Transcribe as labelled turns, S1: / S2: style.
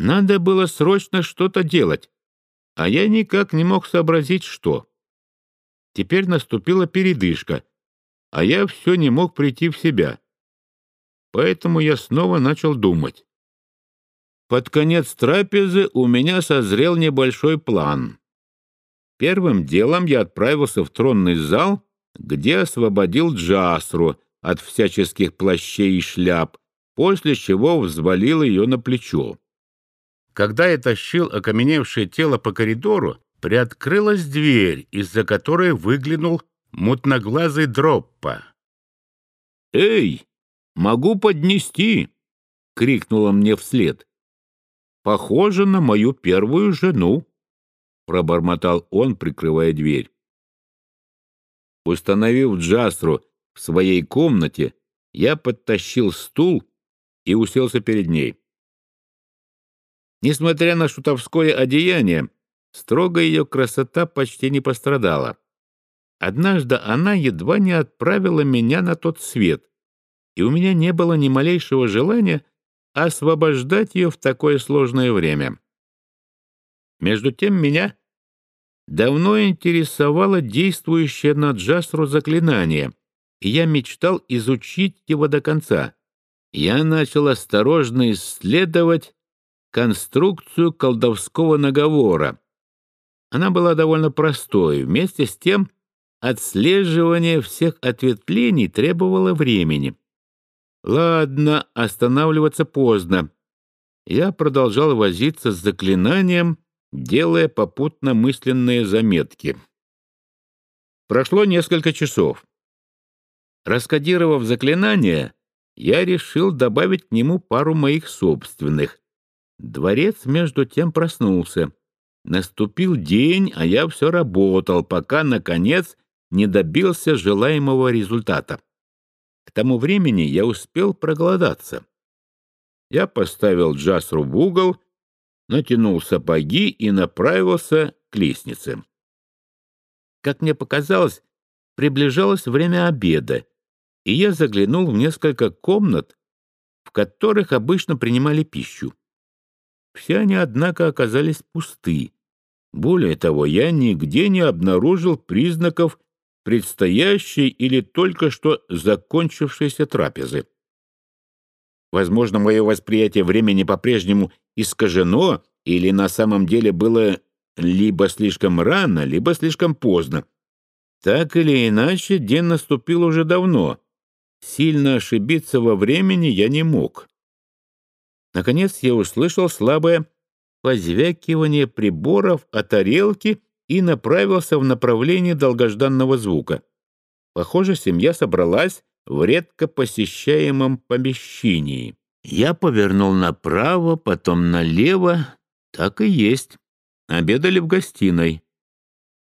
S1: Надо было срочно что-то делать, а я никак не мог сообразить, что. Теперь наступила передышка, а я все не мог прийти в себя. Поэтому я снова начал думать. Под конец трапезы у меня созрел небольшой план. Первым делом я отправился в тронный зал, где освободил Джасру от всяческих плащей и шляп, после чего взвалил ее на плечо. Когда я тащил окаменевшее тело по коридору, приоткрылась дверь, из-за которой выглянул мутноглазый Дроппа. «Эй, могу поднести!» — крикнула мне вслед. «Похоже на мою первую жену», — пробормотал он, прикрывая дверь. Установив Джасру в своей комнате, я подтащил стул и уселся перед ней. Несмотря на шутовское одеяние, строгая ее красота почти не пострадала. Однажды она едва не отправила меня на тот свет, и у меня не было ни малейшего желания освобождать ее в такое сложное время. Между тем меня давно интересовало действующее на Джасру заклинание, и я мечтал изучить его до конца. Я начал осторожно исследовать конструкцию колдовского наговора. Она была довольно простой, вместе с тем отслеживание всех ответвлений требовало времени. Ладно, останавливаться поздно. Я продолжал возиться с заклинанием, делая попутно мысленные заметки. Прошло несколько часов. Раскодировав заклинание, я решил добавить к нему пару моих собственных. Дворец между тем проснулся. Наступил день, а я все работал, пока, наконец, не добился желаемого результата. К тому времени я успел проголодаться. Я поставил Джасру в угол, натянул сапоги и направился к лестнице. Как мне показалось, приближалось время обеда, и я заглянул в несколько комнат, в которых обычно принимали пищу. Все они, однако, оказались пусты. Более того, я нигде не обнаружил признаков предстоящей или только что закончившейся трапезы. Возможно, мое восприятие времени по-прежнему искажено или на самом деле было либо слишком рано, либо слишком поздно. Так или иначе, день наступил уже давно. Сильно ошибиться во времени я не мог. Наконец я услышал слабое позвякивание приборов о тарелке и направился в направлении долгожданного звука. Похоже, семья собралась в редко посещаемом помещении. Я повернул направо, потом налево. Так и есть. Обедали в гостиной.